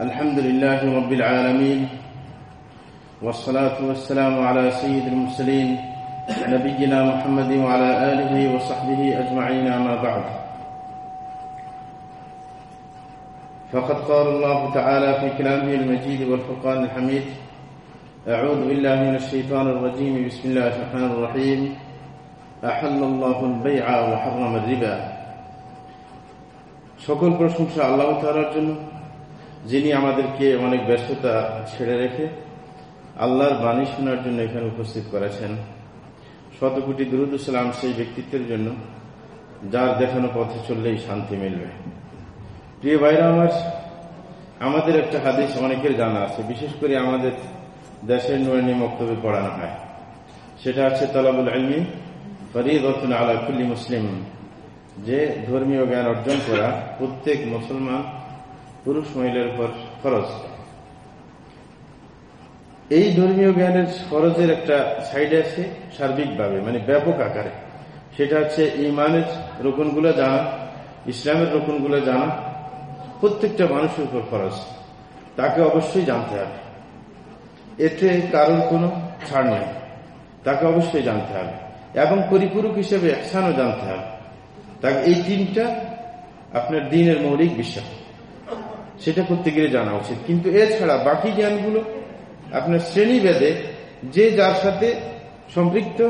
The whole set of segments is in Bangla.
الحمد لله رب العالمين والصلاة والسلام على سيد المرسلين نبينا محمد وعلى آله وصحبه أجمعين أما بعد فقد قال الله تعالى في كلامه المجيد والفرقان الحميد أعوذ بالله من الشيطان الرجيم بسم الله الرحمن الرحيم أحل الله البيع وحرم الربا সকল প্রশংসা আল্লাহ তালার জন্য যিনি আমাদেরকে অনেক ব্যস্ততা ছেড়ে রেখে আল্লাহর বাণী শোনার জন্য এখানে উপস্থিত করেছেন। শত কোটি দুরুদুসালাম সেই ব্যক্তিত্বের জন্য যার দেখানো পথে চললেই শান্তি মিলবে। প্রিয় ভাইরা আমার, আমাদের একটা হাদিস অনেকের জানা আছে, বিশেষ করে আমাদের দেশের নুরানি মক্তব্যে পড়ানো হয়। সেটা হচ্ছে তলাবুল আলমী ফরিদতুন আলা কুল্লি মুসলিম, যে ধর্মীয় জ্ঞান অর্জন করা প্রত্যেক মুসলমান পুরুষ মহিলার উপর খরচ। এই ধর্মীয় জ্ঞানের খরচের একটা সাইড আছে সার্বিকভাবে মানে ব্যাপক আকারে। সেটা হচ্ছে ইমানের রোপণগুলো জানা, ইসলামের রোপণগুলো জানা, প্রত্যেকটা মানুষের উপর খরচ। তাকে অবশ্যই জানতে হবে। এতে কারোর কোনো ছাড় নেই। তাকে অবশ্যই জানতে হবে। এবং পরিপূরক হিসেবে একসানও জানতে হবে। তাকে এই তিনটা আপনার দিনের মৌলিক বিশ্বাস। সেটা করতে গেলে জানা উচিত। কিন্তু এছাড়া বাকি জ্ঞানগুলো আপনার শ্রেণীভেদে যে যার সাথে সম্পৃক্ত,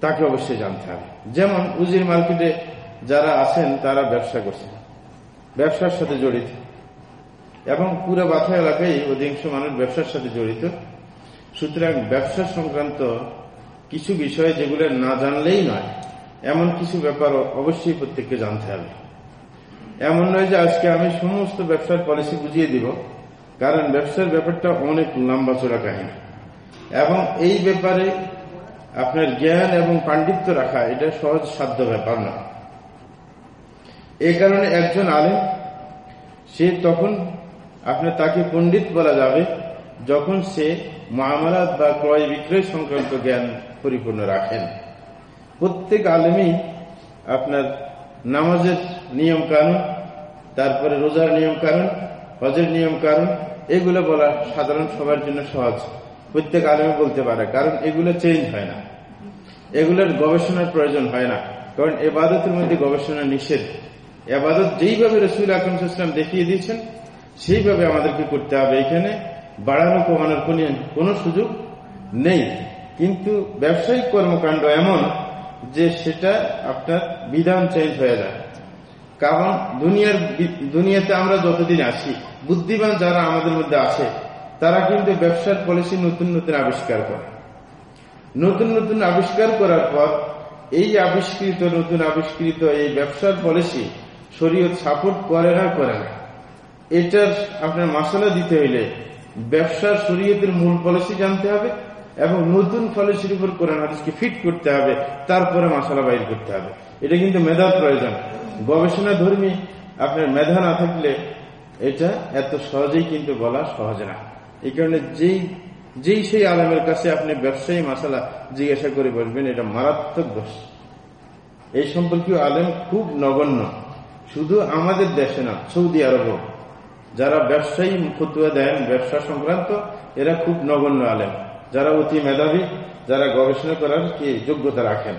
তাকে অবশ্যই জানতে হবে। যেমন উজির মার্কেটে যারা আছেন, তারা ব্যবসা করছেন ব্যবসার সাথে জড়িত। এবং পুরো বাথা এলাকায় অধিকাংশ মানুষ ব্যবসার সাথে জড়িত। সুতরাং ব্যবসা সংক্রান্ত কিছু বিষয় যেগুলো না জানলেই নয়, এমন কিছু ব্যাপার অবশ্যই প্রত্যেককে জানতে হবে। এমন নয় যে আজকে আমি সমস্ত ব্যবসার পলিসি বুঝিয়ে দিব, কারণ ব্যবসার ব্যাপারটা অনেক লম্বা চোরা কাহিনী। এবং এই ব্যাপারে আপনার জ্ঞান এবং পাণ্ডিত্য রাখা এটা সহজ সাধ্য ব্যাপার না। এই কারণে একজন আলেম, সে তখন আপনার তাকে পণ্ডিত বলা যাবে, যখন সে মহামারাত বা ক্রয় বিক্রয় সংক্রান্ত জ্ঞান পরিপূর্ণ রাখেন। প্রত্যেক আলেমই আপনার নামাজের নিয়ম কানুন, তারপরে রোজার নিয়ম কানুন, হজের নিয়ম কানুন, এগুলো বলা সাধারণ সবার জন্য সহজ। প্রত্যেক আলেমে বলতে পারে, কারণ এগুলো চেঞ্জ হয় না। এগুলোর গবেষণার প্রয়োজন হয় না, কারণ এবাদতের মধ্যে গবেষণা নিষেধ। এবাদত যেইভাবে রসুল আকরম ইসলাম দেখিয়ে দিয়েছেন, সেইভাবে আমাদেরকে করতে হবে। এখানে বাড়ানো কমানোর কোনো সুযোগ নেই। কিন্তু ব্যবসায়িক কর্মকাণ্ড এমন যে সেটা আপনার বিধান চেঞ্জ হয়ে যায়। কারণ দুনিয়ার দুনিয়াতে আমরা যতদিন আসি বুদ্ধিমান যারা আমাদের মধ্যে আছে, তারা কিন্তু ব্যবসার পলিসি নতুন নতুন আবিষ্কার করে। নতুন নতুন আবিষ্কার করার পর এই আবিষ্কৃত, নতুন আবিষ্কৃত এই ব্যবসার পলিসি শরীয়ত সাপোর্ট করে না করে না। এটার আপনার মশলা দিতে হইলে ব্যবসার শরীয়তের মূল পলিসি জানতে হবে। এবং নতুন পলিসির উপর কোরআন হাদিসকে ফিট করতে হবে, তারপরে মশলা বাইর করতে হবে। এটা কিন্তু মেধার প্রয়োজন। গবেষণা ধর্মী আপনার মেধা না থাকলে এটা এত সহজেই কিন্তু বলা সহজ না। এই কারণে যেই যেই সেই আলমের কাছে আপনি ব্যবসায়ী মশালা জিজ্ঞাসা করে বলবেন এটা মারাত্মক দোষ। এই সম্পর্কে আলেম খুব নগণ্য। শুধু আমাদের দেশে না, সৌদি আরব যারা ব্যবসায়ী ফতুয়া দেন, ব্যবসা সংক্রান্ত, এরা খুব নগণ্য আলেম। যারা অতি মেধাবী, যারা গবেষণা করার কি যোগ্যতা রাখেন?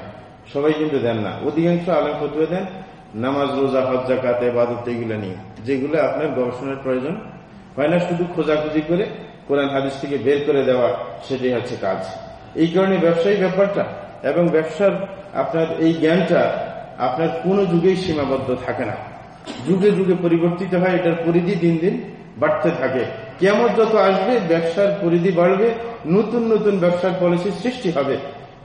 সবাই কিন্তু দেন না। অধিকাংশ আলেম ফতুয়া দেন, নামাজ, রোজা, হজ জাকাতে বাদত এগুলো নিয়ে। যেগুলো আপনার গবেষণার প্রয়োজন। হয় না শুধু খোঁজাখুঁজি করে কোরআন হাদিস থেকে বের করে দেওয়া, সেটাই হচ্ছে কাজ। এই কারণে ব্যবসায়ী ব্যাপারটা এবং ব্যবসার আপনার এই জ্ঞানটা আপনার কোনো যুগেই সীমাবদ্ধ থাকে না। যুগে যুগে পরিবর্তিত হয়, এটার পরিধি দিন দিন বাড়তে থাকে। কেমন যত আসবে, ব্যবসার পরিধি বাড়বে, নতুন নতুন ব্যবসার পলিসি সৃষ্টি হবে।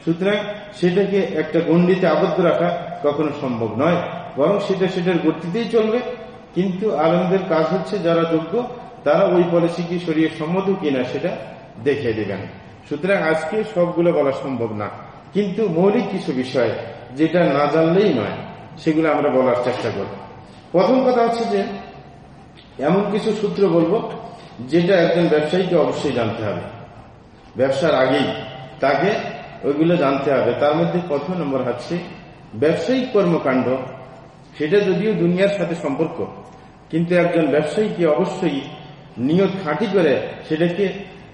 সুতরাং সেটাকে একটা গণ্ডিতে আবদ্ধ রাখা কখনো সম্ভব নয়। বরং সেটা সেটার গতিতেই চলবে। কিন্তু আলমদের কাজ হচ্ছে যারা যোগ্য, তারা ওই পলিসি কি সরিয়ে সম্মত কিনা সেটা দেখে দেবেন সুতরাং আজকে সবগুলো বলা সম্ভব না। কিন্তু মৌলিক কিছু বিষয় যেটা না জানলেই নয়, সেগুলো আমরা বলার চেষ্টা করব। প্রথম কথা হচ্ছে যে এমন কিছু সূত্র বলব যেটা একজন ব্যবসায়ীকে অবশ্যই জানতে হবে। ব্যবসার আগেই তাকে ওইগুলো জানতে হবে। তার মধ্যে প্রথম নম্বর হচ্ছে ব্যবসায়িক কর্মকাণ্ড। সেটা যদিও দুনিয়ার সাথে সম্পর্ক, কিন্তু একজন ব্যবসায়ীকে অবশ্যই নিয়ত খাঁটি করে সেটাকে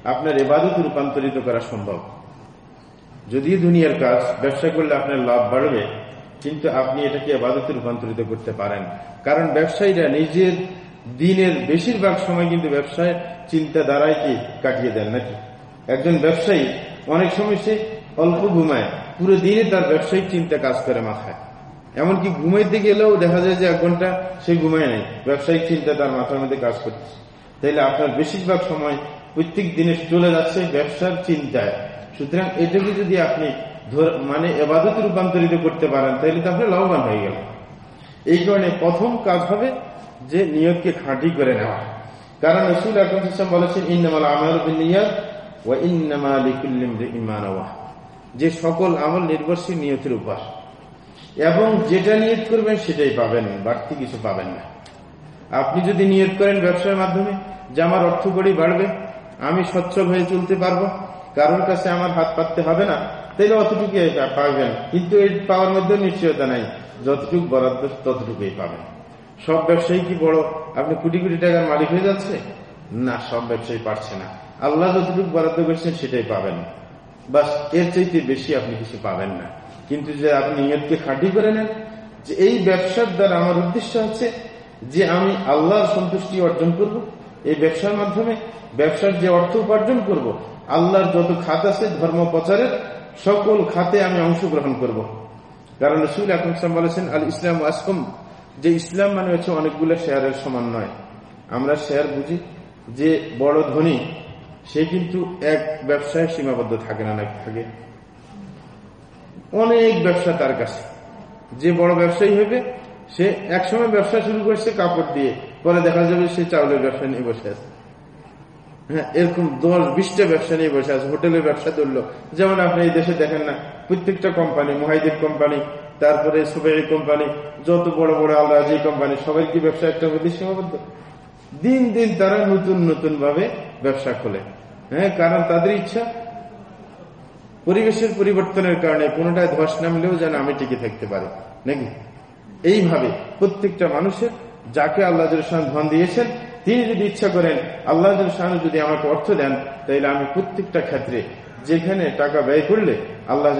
আপনার এবাদত রূপান্তরিত করা সম্ভব। যদিও দুনিয়ার কাজ, ব্যবসা করলে আপনার লাভ বাড়বে, কিন্তু আপনি এটাকে আবাদতে রূপান্তরিত করতে পারেন। কারণ ব্যবসায়ীরা নিজের দিনের বেশিরভাগ সময় কিন্তু ব্যবসায় চিন্তা দ্বারাই কি কাটিয়ে দেন নাকি? একজন ব্যবসায়ী অনেক সময় সে অল্প ঘুমায়, পুরো দিনে তার ব্যবসায়িক চিন্তা কাজ করে মাথায়। এমনকি ঘুমাইতে গেলেও দেখা যায় যে এক ঘণ্টা সে ঘুমায় নেই, ব্যবসায়িক চিন্তা তার মাথার মধ্যে কাজ করছে। তাইলে আপনার বেশিরভাগ সময় প্রত্যেক দিনে চলে যাচ্ছে ব্যবসার চিন্তায়। সুতরাং এটাকে যদি আপনি মানে এবাদতে রূপান্তরিত করতে পারেন তাহলে তো আপনি লাভবান হয়ে গেল। এই কারণে প্রথম কাজ হবে যে নিয়তকে খাঁটি করে নেওয়া কারণ রসুল আকরম বলেছেন, ইন্নামাল আমার নিয়ত ও ইন্নামা যে সকল আমল নির্ভরশীল নিয়তের উপর। এবং যেটা নিয়ত করবেন সেটাই পাবেন, বাড়তি কিছু পাবেন না। আপনি যদি নিয়ত করেন ব্যবসার মাধ্যমে, যে আমার অর্থ করেই বাড়বে, আমি সচ্ছল হয়ে চলতে পারব, কারোর কাছে আমার হাত পাততে হবে না, তাইলে অতটুকু পাবেন। কিন্তু এই পাওয়ার মধ্যে নিশ্চয়তা নাই, যতটুকু বরাদ্দ ততটুকুই পাবেন। সব ব্যবসায়ী কি বড়? আপনি কোটি কোটি টাকার মালিক হয়ে যাচ্ছে? না, সব ব্যবসায়ী পারছে না। আল্লাহ যতটুকু বরাদ্দ করছেন সেটাই পাবেন। বাস, এর চাইতে বেশি আপনি কিছু পাবেন না। কিন্তু যে আপনি নিয়তকে খাঁটি করে নেন, যে এই ব্যবসার দ্বারা আমার উদ্দেশ্য হচ্ছে যে আমি আল্লাহর সন্তুষ্টি অর্জন করব। এই ব্যবসার মাধ্যমে ব্যবসার যে অর্থ উপার্জন করব, আল্লাহর যত খাত আছে, ধর্ম প্রচারের, সকল খাতে আমি অংশগ্রহণ করব। কারণ রসুল আকরম বলেছেন আল ইসলাম আসকম যে ইসলাম মানে হচ্ছে অনেকগুলো শেয়ারের সমান নয়। আমরা শেয়ার বুঝি যে বড় ধনী, সে কিন্তু এক ব্যবসায় সীমাবদ্ধ থাকে না থাকে? অনেক ব্যবসা তার কাছে। যে বড় ব্যবসায়ী হবে, সে একসময় ব্যবসা শুরু করছে কাপড় দিয়ে, পরে দেখা যাবে সে চাউলের ব্যবসা নিয়ে বসে আছে। হ্যাঁ এরকম দশ, বিশটা ব্যবসা নিয়ে বসে আছে, হোটেলের ব্যবসা ধরলো। যেমন আপনি এই দেশে দেখেন না, প্রত্যেকটা কোম্পানি মহাইদের কোম্পানি তারপরে সুবেরি কোম্পানি, যত বড় বড় আল্লাহ যে কোম্পানি সবাই কি ব্যবসা একটা মধ্যে সীমাবদ্ধ। দিন দিন তারা নতুন নতুন ভাবে ব্যবসা খোলে। হ্যাঁ কারণ তাদের ইচ্ছা পরিবেশের পরিবর্তনের কারণে কোনটায় ধস নামলেও যেন আমি টিকে থাকতে পারি, নাকি? এইভাবে প্রত্যেকটা মানুষের, যাকে আল্লাহ ধন দিয়েছেন, তিনি যদি ইচ্ছা করেন, আল্লাহ যদি আমাকে অর্থ দেন তাহলে আমি প্রত্যেকটা ক্ষেত্রে যেখানে টাকা ব্যয় করলে আল্লাহ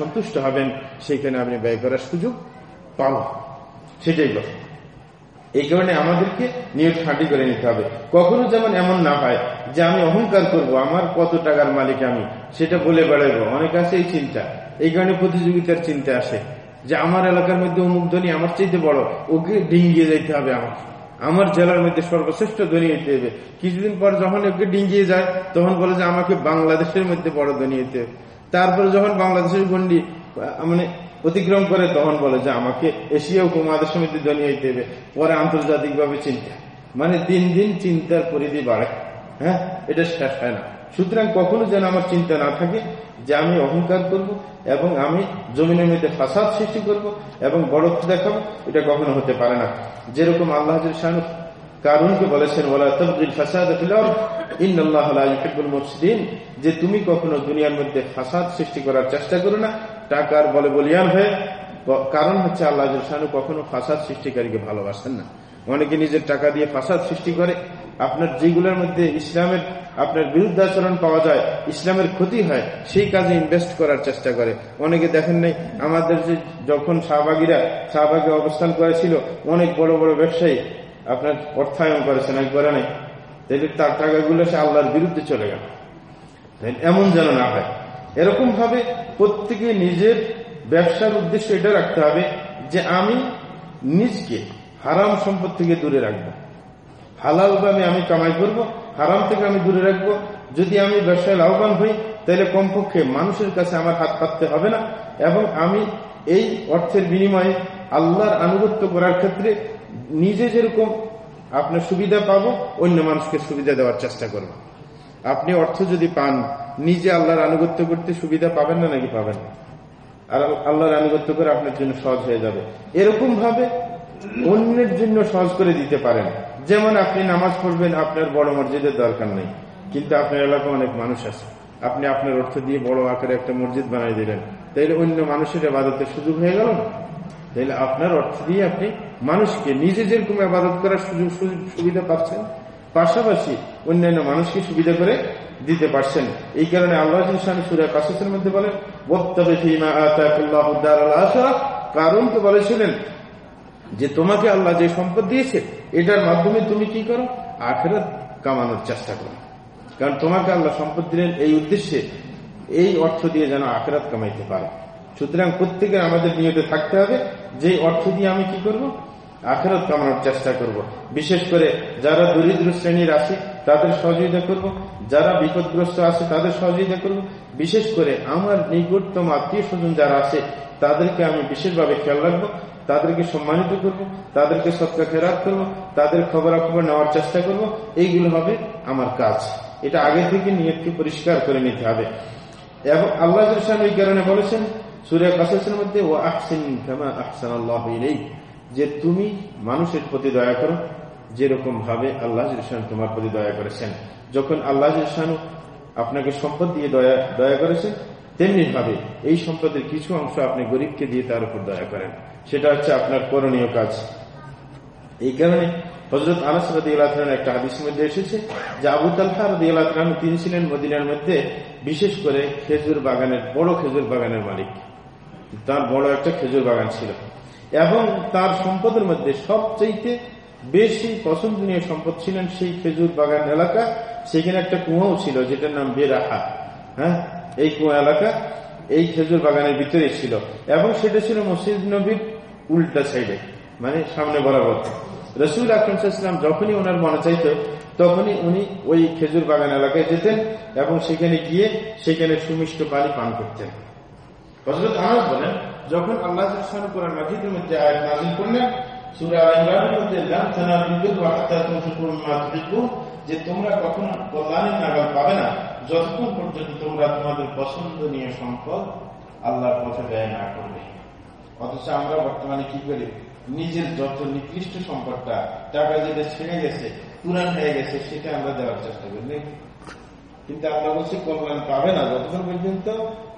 সন্তুষ্ট হবেন সেখানে আপনি ব্যয় করার সুযোগ পাব সেটাই কথা এই কারণে আমাদেরকে নিয়োগ খাঁটি করে নিতে হবে। কখনো যেমন এমন না হয় যে আমি অহংকার করব, আমার কত টাকার মালিক আমি, সেটা বলে বেড়াবো অনেক আছে এই চিন্তা। এই কারণে প্রতিযোগিতার চিন্তা আসে যে আমার এলাকার মধ্যে অমুক ধনী আমার চাইতে বড়, ওকে ডিঙ্গিয়ে যাইতে হবে আমার। আমার জেলার মধ্যে সর্বশ্রেষ্ঠ ধনী হইতে হবে। কিছুদিন পর যখন ওকে ডিঙ্গিয়ে যায়, তখন বলে যে আমাকে বাংলাদেশের মধ্যে বড় ধনী হইতে হবে। তারপরে যখন বাংলাদেশের গন্ডি মানে অতিক্রম করে, তখন বলে যে আমাকে এশিয়া উপমহাদেশ সমিতি হইতে হবে। পরে আন্তর্জাতিক ভাবে চিন্তা। মানে দিন দিন চিন্তার পরিধি বাড়ে। হ্যাঁ? এটা শেষ হয় না। সুতরাং কখনো যেন আমার চিন্তা না থাকে যে আমি অহংকার করব এবং আমি জমিনের মধ্যে ফাসাদ সৃষ্টি করব এবং বড় দেখাবো। এটা কখনো হতে পারে না। যেরকম আল্লাহ কারুনকে বলেছেন যে তুমি কখনো দুনিয়ার মধ্যে ফাসাদ সৃষ্টি করার চেষ্টা করো না, টাকার বলে বলিয়ান হয়ে কারণ হচ্ছে আল্লাহ কখনো ফাসাদ সৃষ্টিকারীকে ভালোবাসেন না। অনেকে নিজের টাকা দিয়ে ফাসাদ সৃষ্টি করে, আপনার যেগুলোর মধ্যে ইসলামের, আপনার বিরুদ্ধাচরণ পাওয়া যায়, ইসলামের ক্ষতি হয়, সেই কাজে ইনভেস্ট করার চেষ্টা করে। অনেকে দেখেন নাই, আমাদের যে যখন শাহবাগীরা শাহবাগে অবস্থান করেছিল, অনেক বড় বড় ব্যবসায়ী আপনার অর্থায়ন করেছেন একবারে নেই। তাহলে তার টাকাগুলো সে আল্লাহর বিরুদ্ধে চলে গেল। এমন যেন না হয়। এরকম ভাবে প্রত্যেকে নিজের ব্যবসার উদ্দেশ্য এটা রাখতে হবে যে আমি নিজকে হারাম সম্পদ থেকে দূরে রাখব। হালাল ভাবে আমি কামাই করব, হারাম থেকে আমি দূরে রাখব। যদি আমি ব্যবসায় লাভবান হই, তাহলে কমপক্ষে মানুষের কাছে আমার হাত পাততে হবে না। এবং আমি এই অর্থের বিনিময়ে আল্লাহর আনুগত্য করার ক্ষেত্রে নিজে যেরকম আপনার সুবিধা পাবো, অন্য মানুষকে সুবিধা দেওয়ার চেষ্টা করব। আপনি অর্থ যদি পান, নিজে আল্লাহর আনুগত্য করতে সুবিধা পাবেন না নাকি পাবেন আর আল্লাহর আনুগত্য করে আপনার জন্য সহজ হয়ে যাবে। এরকম ভাবে অন্যের জন্য সহজ করে দিতে পারেন। যেমন আপনি নামাজ পড়বেন, আপনার বড় মসজিদের দরকার নেই। কিন্তু আপনার এলাকায় অনেক মানুষ আছে। আপনি আপনার অর্থ দিয়ে বড় আকারে একটা মসজিদ বানাই দিলেন। তাইলে অন্য মানুষের আবাদতের সুযোগ হয়ে গেল তাইলে আপনার অর্থ দিয়ে আপনি মানুষকে নিজে যেরকম আবাদত করার সুযোগ সুবিধা পাচ্ছেন, পাশাপাশি অন্যান্য মানুষকে সুবিধা করে দিতে পারছেন। এই কারণে আল্লাহ সুরা মধ্যে বলেন কারণ তো বলেছিলেন যে তোমাকে আল্লাহ যে সম্পদ দিয়েছে, এটার মাধ্যমে তুমি কি করো? আখেরাত কামানোর চেষ্টা করো। কারণ তোমাকে আল্লাহ সম্পদ দিলেন এই উদ্দেশ্যে, এই অর্থ দিয়ে যেন আখেরাত কামাইতে পারো। সুতরাং প্রত্যেকের আমাদের নিয়তে থাকতে হবে, যে অর্থ দিয়ে আমি কি করব? আখেরত কামানোর চেষ্টা করব। বিশেষ করে যারা দরিদ্র শ্রেণির আছে, তাদের সহযোগিতা করব। যারা বিপদগ্রস্ত আছে, তাদের সহযোগিতা করব। বিশেষ করে আমার নিকটতম আত্মীয় স্বজন যারা আছে, তাদেরকে আমি বিশেষভাবে খেয়াল রাখব, তাদেরকে সম্মানিত করব, তাদেরকে সৎকা খেরাত করব, তাদের খবরাখবর নেওয়ার চেষ্টা করব এইগুলো হবে আমার কাজ এটা আগে থেকে নিয়তকে পরিষ্কার করে নিতে হবে এবং আল্লাহ এই কারণে বলেছেন সুরিয়া কাসের মধ্যে ও আহসিন আহসান আল্লাহ যে তুমি মানুষের প্রতি দয়া করো, যেরকম ভাবে আল্লাহ তোমার প্রতি দয়া করেছেন। যখন আল্লাহ আপনাকে সম্পদ দিয়ে দয়া দয়া করেছেন তেমনি ভাবে এই সম্পদের কিছু অংশ আপনি গরিবকে দিয়ে তার উপর দয়া করেন। সেটা হচ্ছে আপনার করণীয় কাজ। এই কারণে হজরত আনাস একটা হাদিস মধ্যে এসেছে যে আবু তালহা রদি তিনি ছিলেন মদিনার মধ্যে বিশেষ করে খেজুর বাগানের বড় খেজুর বাগানের মালিক। তার বড় একটা খেজুর বাগান ছিল। এবং তার সম্পদের মধ্যে সবচাইতে বেশি পছন্দনীয় সম্পদ ছিলেন সেই খেজুর বাগান এলাকা। সেখানে একটা কুয়াও ছিল, যেটার নাম বেরাহা। হ্যাঁ? এই কুয়া এলাকা এই খেজুর বাগানের ভিতরে ছিল। এবং সেটা ছিল মসজিদ নবীর উল্টা সাইডে মানে সামনে বরাবর। রসুল আকরমসাল্লাম যখনই ওনার মনে চাইত, তখনই উনি ওই খেজুর বাগান এলাকায় যেতেন এবং সেখানে গিয়ে সেখানে সুমিষ্ট পানি পান করতেন। হজরত আনাস বলেন, যখন আল্লাহ কোরআন মাজিদের মধ্যে আয়াত নাজিল করলেন মধ্যে লাম মিম্মা তুহিব্বুন যে তোমরা কখনো কল্যাণের নাগাল পাবে না, যতক্ষণ পর্যন্ত তোমরা তোমাদের পছন্দনীয় সম্পদ আল্লাহর পথে ব্যয় না করবে। অথচ আমরা বর্তমানে কি করি? নিজের যত নিকৃষ্ট সম্পদটা টাকা যেটা ছেড়ে গেছে, পুরান হয়ে গেছে, সেটা আমরা দেওয়ার চেষ্টা করি। কিন্তু আল্লাহ বলছে, কল্যাণ পাবে না। যতক্ষণ পর্যন্ত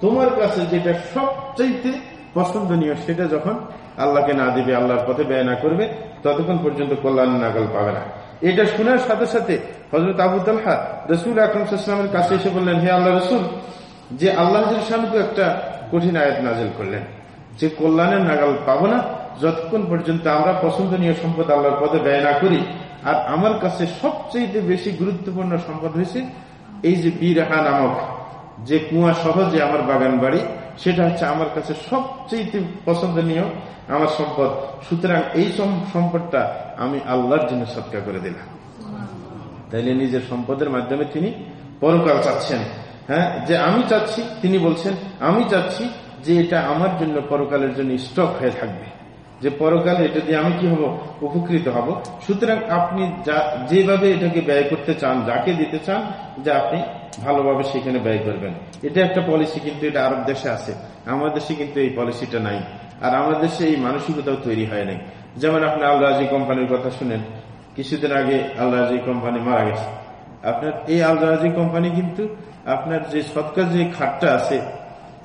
তোমার কাছে যেটা সবচাইতে পছন্দনীয়, সেটা যখন আল্লাহকে না দিবে, আল্লাহর পথে ব্যয় না করবে, ততক্ষণ পর্যন্ত কল্যাণ নাগাল পাবে না। এটা শোনার সাথে সাথে হজরত আবু তালহা রসুল আকরমের কাছে এসে বললেন, হে আল্লাহ রসুল, যে আল্লাহ শাহকে একটা কঠিন আয়াত নাজেল করলেন, যে কল্যাণের নাগাল পাবো না, যতক্ষণ পর্যন্ত আমরা পছন্দনীয় সম্পদ আল্লাহর পদে ব্যয় না করি, আর আমার কাছে সবচেয়ে বেশি গুরুত্বপূর্ণ সম্পদ হয়েছে এই যে বীরহা নামক যে কুয়া সহজে আমার বাগান বাড়ি, সেটা হচ্ছে আমার কাছে সবচেয়ে পছন্দনীয় আমার সম্পদ। সুতরাং এই সম্পদটা আমি আল্লাহর জন্য সৎকার করে দিলাম। তাইলে নিজের সম্পদের মাধ্যমে তিনি পরকাল চাচ্ছেন। হ্যাঁ যে আমি চাচ্ছি, তিনি বলছেন, আমি চাচ্ছি যে এটা আমার জন্য পরকালের জন্য স্টক হয়ে থাকবে। যে পরকালে এটা দিয়ে আমি কি হব? উপকৃত হব। সুতরাং আপনি যেভাবে এটাকে ব্যয় করতে চান, যাকে দিতে চান, যে আপনি ভালোভাবে সেখানে ব্যয় করবেন। এটা একটা পলিসি কিন্তু এটা আরব দেশে আছে। আমাদের দেশে কিন্তু এই পলিসিটা নাই। আর আমাদের দেশে এই মানসিকতাও তৈরি হয় নাই। যেমন আপনি আলরাজি কোম্পানির কথা শুনেন। কিছুদিন আগে আলরাজি কোম্পানি মারা গেছে। আপনার, এই আলরাজি কোম্পানি কিন্তু আপনার যে সৎকার যে খাটটা আছে,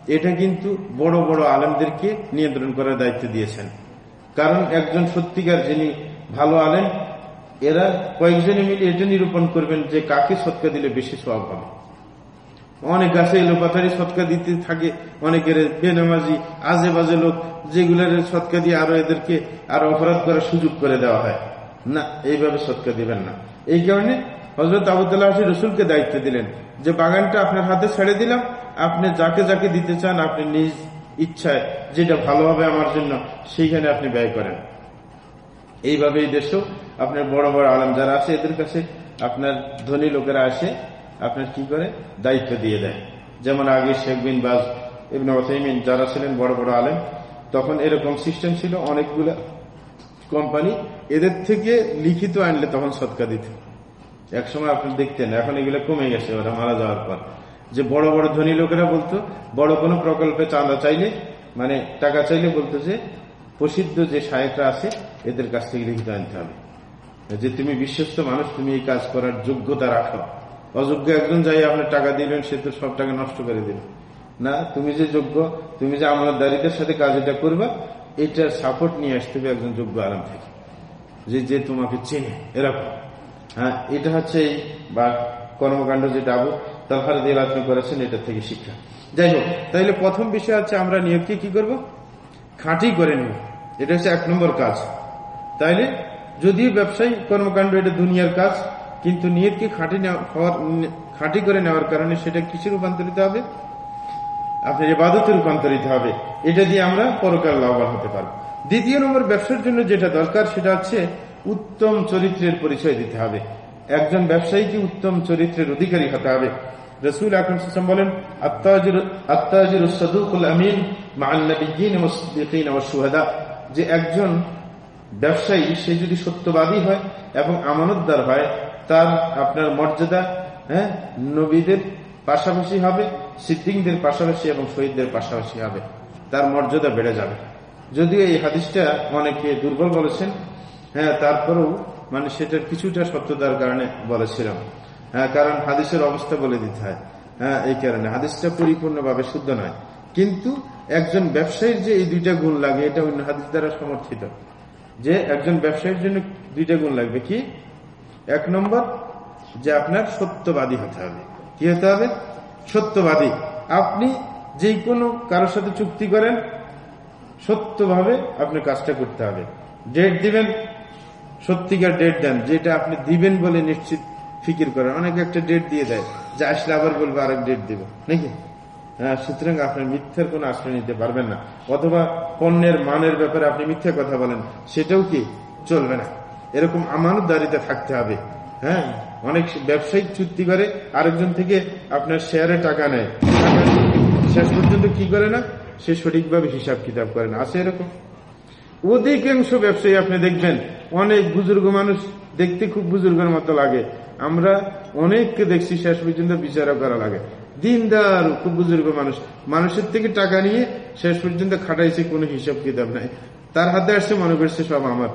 এটা কিন্তু বড় বড় আলেমদেরকে নিয়ন্ত্রণ করার দায়িত্ব দিয়েছেন। কারণ একজন সত্যিকার যিনি ভালো আলেন এরা কয়েকজনে মিলে এটা নিরূপণ করবেন যে কাকে সৎকা দিলে বেশি সব হবে। অনেক গাছে এলোপাতারি সৎকা দিতে থাকে, অনেকের বেনামাজি আজে বাজে লোক, যেগুলোর সৎকা দিয়ে আরও এদেরকে আরও অপরাধ করার সুযোগ করে দেওয়া হয়। না, এইভাবে সৎকা দিবেন না। এই কারণে হজরত আবুদুল্লাহ রসুলকে দায়িত্ব দিলেন যে, বাগানটা আপনার হাতে ছেড়ে দিলাম, আপনি যাকে যাকে দিতে চান, আপনি নিজ ইচ্ছায় যেটা ভালো হবে আমার জন্য, সেইখানে আপনি ব্যয় করেন। এইভাবে এই দেশেও আপনার বড় বড় আলম যারা আছে, এদের কাছে আপনার ধনী লোকেরা আসে, আপনার কি করে? দায়িত্ব দিয়ে দেয়। যেমন আগে শেখ বিন বাজ ওসাইমিন যারা ছিলেন বড় বড় আলেম, তখন এরকম সিস্টেম ছিল, অনেকগুলো কোম্পানি এদের থেকে লিখিত আনলে তখন সৎকা দিত। একসময় আপনি দেখতেন, এখন এগুলো কমে গেছে, ওরা মারা যাওয়ার পর। যে বড় বড় ধনী লোকেরা বলতো, বড় কোনো প্রকল্পে চাঁদা চাইলে মানে টাকা চাইলে বলতো যে প্রসিদ্ধ যে সাহেবরা আছে, এদের কাছ থেকে লিখিত আনতে হবে। যে তুমি বিশ্বস্ত মানুষ, তুমি এই কাজ করার যোগ্যতা রাখো অযোগ্য একজন যাই আপনার টাকা দিলেন, সে তো সব টাকা নষ্ট করে দিল। না, তুমি যে যোগ্য, তুমি যে আমার দারিদের সাথে কাজ এটা করবা এটার সাপোর্ট নিয়ে আসতে হবে একজন যোগ্য আরাম থেকে। যে যে তোমাকে চেনে, এরকম। হ্যাঁ এটা হচ্ছে এই বা কর্মকাণ্ড যেটা আবু আপনি করেছেন, এটা থেকে শিক্ষা। যাই হোক প্রথম বিষয় হচ্ছে আমরা নিয়োগকে কি করব? খাঁটি করে নেব। এটা হচ্ছে এক নম্বর কাজ। তাইলে যদিও ব্যবসায়ী কর্মকাণ্ড এটা দুনিয়ার কাজ, কিন্তু নিয়তকে খাঁটি হওয়ার খাঁটি করে নেওয়ার কারণে সেটা কিছু রূপান্তরিত হবে? আপনার ইবাদতে রূপান্তরিত হবে। এটা দিয়ে আমরা পরকাল লাভবান হতে পারব। দ্বিতীয় নম্বর, ব্যবসার জন্য যেটা দরকার সেটা হচ্ছে উত্তম চরিত্রের পরিচয় দিতে হবে। একজন ব্যবসায়ীকে উত্তম চরিত্রের অধিকারী হতে হবে। রসুল আকরম বলেন আমিন যে একজন ব্যবসায়ী, সে যদি সত্যবাদী হয় এবং আমানতদার হয়, তার আপনার মর্যাদা হ্যাঁ নবীদের পাশাপাশি হবে, সিদ্দিকদের পাশাপাশি এবং শহীদদের পাশাপাশি হবে, তার মর্যাদা বেড়ে যাবে। যদিও এই হাদিসটা অনেকে দুর্বল বলেছেন হ্যাঁ তারপরেও মানে সেটার কিছুটা সত্যতার কারণে বলেছিলাম। হ্যাঁ কারণ হাদিসের অবস্থা বলে দিতে হয়। হ্যাঁ এই কারণে। হাদিসটা পরিপূর্ণভাবে শুদ্ধ নয়। কিন্তু একজন ব্যবসায়ীর যে এই দুইটা গুণ লাগে, এটা অন্য হাদিস দ্বারা সমর্থিত। যে একজন ব্যবসায়ীর জন্য দুইটা গুণ লাগবে কি? এক নম্বর, যে আপনার সত্যবাদী হতে হবে। কি হতে হবে? সত্যবাদী। আপনি যে কোনো কারোর সাথে চুক্তি করেন, সত্যভাবে আপনি কাজটা করতে হবে। ডেট দিবেন, সত্যিকার ডেট দেন, যেটা আপনি দিবেন বলে নিশ্চিত ফিকির করে, অনেকে একটা ডেট দিয়ে দেয়, যে আসলে আবার বলব আরেক ডেট দিব। নাকি? হ্যাঁ সুতরাং আপনি মিথ্যার কোন আশ্রয় নিতে পারবেন না। অথবা পণ্যের মানের ব্যাপারে আপনি মিথ্যা কথা বলেন, সেটাও কি চলবে না? এরকম আমানতদারিতে থাকতে হবে। হ্যাঁ অনেক ব্যবসায়িক চুক্তি করে, আরেকজন থেকে আপনার শেয়ারে টাকা নেয়। শেষ পর্যন্ত কি করে না? সে সঠিকভাবে হিসাব কিতাব করে না। আছে এরকম? অধিকাংশ ব্যবসায়ী আপনি দেখবেন, অনেক বুজুর্গ মানুষ দেখতে খুব বুজুর্গের মতো লাগে। আমরা অনেককে দেখছি শেষ পর্যন্ত বিচারও করা লাগে। দিনদার, খুব বুজুর্গ মানুষ। মানুষের থেকে টাকা নিয়ে শেষ পর্যন্ত খাটাইছে কোনো হিসাব কিতাব নাই। তার হাতে আসছে মনে করছে সব আমার।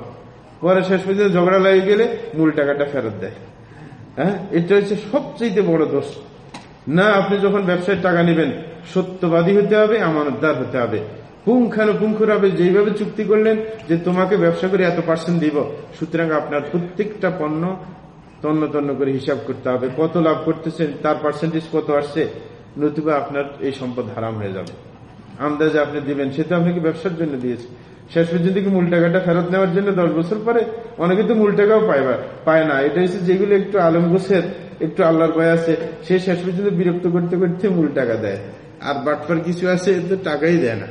পরে শেষ পর্যন্ত ঝগড়া লাগে গেলে মূল টাকাটা ফেরত দেয়। হ্যাঁ? এটা হচ্ছে সবচেয়ে বড় দোষ। না, আপনি যখন ব্যবসায় টাকা নেবেন, সত্যবাদী হতে হবে, আমানতদার হতে হবে। পুঙ্খানুপুঙ্খভাবে যেইভাবে চুক্তি করলেন যে তোমাকে ব্যবসা করে এত পার্সেন্ট দিব, সুতরাং আপনার প্রত্যেকটা পণ্য তন্ন তন্ন করে হিসাব করতে হবে। কত লাভ করতেছেন, তার পার্সেন্টেজ কত আসছে, নতুবা আপনার এই সম্পদ হারাম হয়ে যাবে। আন্দাজে আপনি দিবেন, সে তো আপনাকে ব্যবসার জন্য দিয়েছে। শেষ পর্যন্ত কি মূল টাকাটা ফেরত নেওয়ার জন্য দশ বছর পরে? অনেকে তো মূল টাকাও পাইবা পায় না। এটা হচ্ছে যেগুলো একটু আলম গোছের, একটু আল্লাহর ভয় আছে, সে শেষ পর্যন্ত বিরক্ত করতে করতে মূল টাকা দেয়। আর বাটপার কিছু আছে এতে টাকাই দেয় না।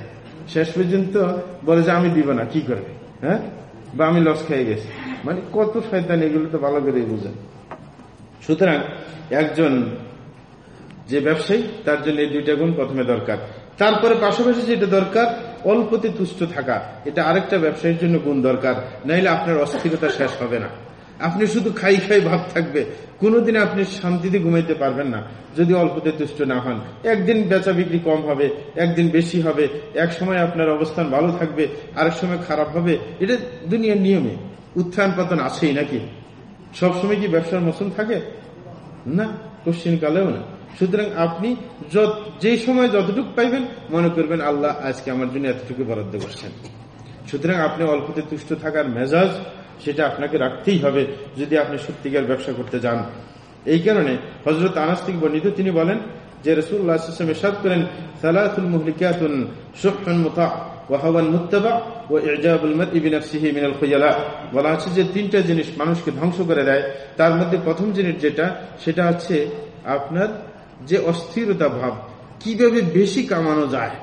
শেষ পর্যন্ত বলে যে আমি দিব না, কি করবে হ্যাঁ? বা আমি লস খেয়ে গেছি। মানে কত শয়তান এগুলো তো ভালো করে বুঝেন সুতরাং একজন যে ব্যবসায়ী, তার জন্য এই দুইটা গুণ প্রথমে দরকার। তারপরে পাশাপাশি যেটা দরকার, অল্পতে তুষ্ট থাকা। এটা আরেকটা ব্যবসায়ীর জন্য গুণ দরকার। নাইলে আপনার অস্থিরতা শেষ হবে না। আপনি শুধু খাই খাই ভাব থাকবে। কোনোদিন আপনি শান্তিতে ঘুমাইতে পারবেন না, যদি অল্পতে তুষ্ট না হন। একদিন বেচা বিক্রি কম হবে, একদিন বেশি হবে, এক সময় আপনার অবস্থান ভালো থাকবে, আরেক সময় খারাপ হবে। এটা দুনিয়ার নিয়মে। উত্থান পতন আছেই নাকি? সবসময় কি ব্যবসার মৌসুম থাকে? না কোশ্চিন কালেও না। সুতরাং আপনি যে সময় যতটুকু পাইবেন, মনে করবেন, আল্লাহ আজকে আমার জন্য এতটুকু বরাদ্দ করছেন। সুতরাং আপনি অল্পতে তুষ্ট থাকার মেজাজ সেটা আপনাকে রাখতেই হবে যদি আপনি সত্যিকার ব্যবসা করতে যান। এই কারণে হজরত আনাস্তিক বর্ণিত তিনি বলেন যে রসুল্লাহ সাদ করেন সালাতুল মুহলিকাতুন মুত্তাবা ও মিনাল বলা হচ্ছে যে তিনটা জিনিস মানুষকে ধ্বংস করে দেয়। তার মধ্যে প্রথম জিনিস যেটা, সেটা আপনার যে অস্থিরতা ভাব, কীভাবে বেশি কামানো যায়।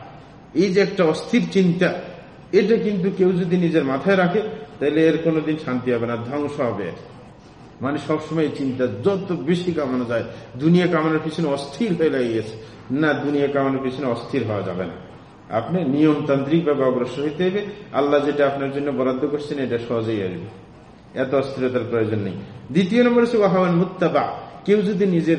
এই যে একটা অস্থির চিন্তা, এটা কিন্তু কেউ যদি নিজের মাথায় রাখে তাহলে এর কোনোদিন শান্তি হবে না, ধ্বংস হবে। মানে সবসময় চিন্তা, যত বেশি কামানো যায়, দুনিয়া কামানোর পিছনে অস্থির হয়ে লেগে গেছে না, দুনিয়া কামানোর পিছনে অস্থির হওয়া যাবে না। আপনি নিয়মতান্ত্রিক ভাবে অগ্রসর হইতে হবে আল্লাহ যেটা আপনার জন্য বরাদ্দ করছেন, এটা সহজেই আসবে। এত অস্থিরতার প্রয়োজন নেই। দ্বিতীয় নম্বর হচ্ছে ওয়াহাওয়ান মুত্তাবা। কেউ যদি নিজের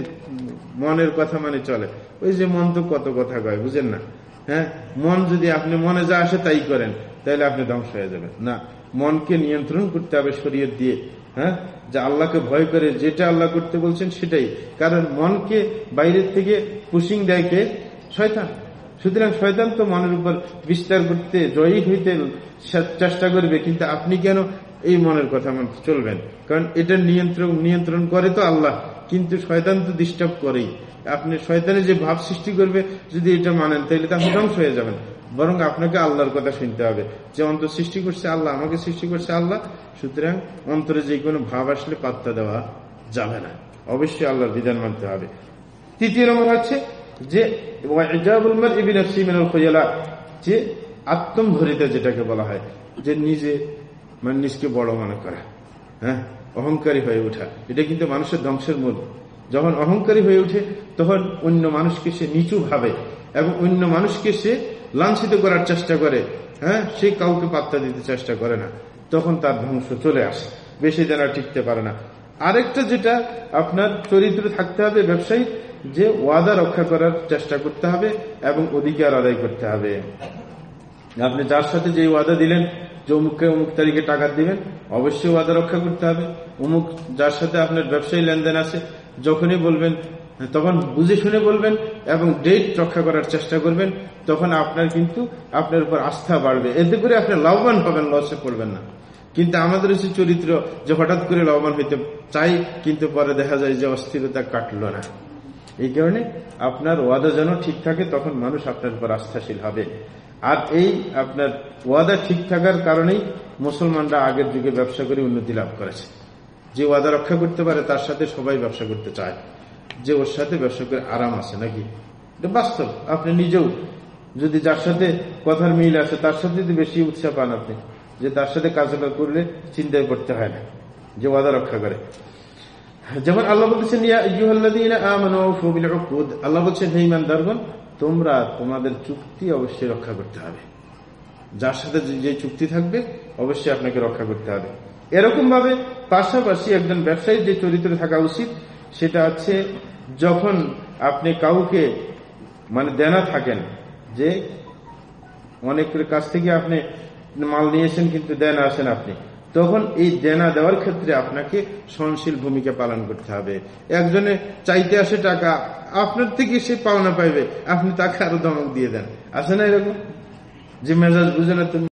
মনের কথা মানে চলে, ওই যে মন তো কত কথা কয়, বুঝেন না? হ্যাঁ? মন যদি আপনি মনে যা আসে তাই করেন, তাহলে আপনি ধ্বংস হয়ে যাবেন। না, মনকে নিয়ন্ত্রণ করতে হবে শরীয়ত দিয়ে হ্যাঁ? যে আল্লাহকে ভয় করে যেটা আল্লাহ করতে বলছেন সেটাই। কারণ মনকে বাইরের থেকে পুশিং দেয় কে? শয়তান। সুতরাং শয়তান তো মনের উপর বিস্তার করতে জয়ী হইতে চেষ্টা করবে, কিন্তু আপনি কেন এই মনের কথা আমার চলবেন? কারণ এটা নিয়ন্ত্রণ নিয়ন্ত্রণ করে তো আল্লাহ, কিন্তু শয়তান তো ডিস্টার্ব করেই। আপনি শয়তানের যে ভাব সৃষ্টি করবে যদি এটা মানেন তাহলে তা ধ্বংস হয়ে যাবেন। বরং আপনাকে আল্লাহর কথা শুনতে হবে যে অন্তর সৃষ্টি করছে আল্লাহ আমাকে সৃষ্টি করছে আল্লাহ সুতরাং অন্তরে যে কোনো ভাব আসলে পাত্তা দেওয়া যাবে না। অবশ্যই আল্লাহর বিধান মানতে হবে। তৃতীয় নম্বর হচ্ছে যে যে আত্মভরিতা যেটাকে বলা হয় যে নিজে মানে নিজকে বড় মনে করা হ্যাঁ অহংকারী হয়ে ওঠা এটা কিন্তু মানুষের ধ্বংসের মূল। যখন অহংকারী হয়ে উঠে, তখন অন্য মানুষকে সে নিচু ভাবে এবং অন্য মানুষকে সে লাঞ্ছিত করার চেষ্টা করে। হ্যাঁ? সে কাউকে পাত্তা দিতে চেষ্টা করে না। তখন তার ধ্বংস চলে আসে। বেশি যেন টিকতে পারে না। আরেকটা যেটা আপনার চরিত্র থাকতে হবে ব্যবসায়ী, যে ওয়াদা রক্ষা করার চেষ্টা করতে হবে এবং অধিকার আদায় করতে হবে। আপনি যার সাথে যে ওয়াদা দিলেন, যে অমুককে অমুক তারিখে টাকা দিবেন, অবশ্যই ওয়াদা রক্ষা করতে হবে। অমুক যার সাথে আপনার ব্যবসায়ী লেনদেন আছে যখনই বলবেন, তখন বুঝে শুনে বলবেন এবং ডেট রক্ষা করার চেষ্টা করবেন, তখন আপনার কিন্তু আপনার উপর আস্থা বাড়বে। এতে করে আপনি লাভবান হবেন, লসে পড়বেন না। কিন্তু আমাদের হচ্ছে চরিত্র যে হঠাৎ করে লাভবান হইতে চাই, কিন্তু পরে দেখা যায় যে অস্থিরতা কাটলো না। এই কারণে আপনার ওয়াদা যেন ঠিক থাকে, তখন মানুষ আপনার উপর আস্থাশীল হবে। আর এই আপনার ওয়াদা ঠিক থাকার কারণেই মুসলমানরা আগের যুগে ব্যবসা করে উন্নতি লাভ করেছে। যে ওয়াদা রক্ষা করতে পারে, তার সাথে সবাই ব্যবসা করতে চায়। যে ওর সাথে ব্যবসা করে আরাম আছে নাকি? এটা বাস্তব, আপনি নিজেও। যদি যার সাথে কথার মিল আছে, তার সাথে যদি বেশি উৎসাহ পান আপনি, যে তার সাথে কাজটা করলে চিন্তায় করতে হয় না, যে ওয়াদা রক্ষা করে। যেমন আল্লাহ বলতেছেন আল্লাহ বলছেন, হে ইমানদারগণ তোমরা তোমাদের চুক্তি অবশ্যই রক্ষা করতে হবে। যার সাথে যে চুক্তি থাকবে, অবশ্যই আপনাকে রক্ষা করতে হবে। এরকম ভাবে পাশাপাশি একজন ব্যবসায়ীর যে চরিত্র থাকা উচিত, সেটা হচ্ছে যখন আপনি কাউকে মানে দেনা থাকেন যে অনেকের কাছ থেকে আপনি মাল নিয়েছেন কিন্তু দেনা আসেন আপনি, তখন এই দেনা দেওয়ার ক্ষেত্রে আপনাকে সহনশীল ভূমিকা পালন করতে হবে। একজনে চাইতে আসে টাকা, আপনার থেকে সে পাওনা পাইবে, আপনি তাকে আরও ধমক দিয়ে দেন। আছে না এরকম? যে মেজাজ বুঝে না তুমি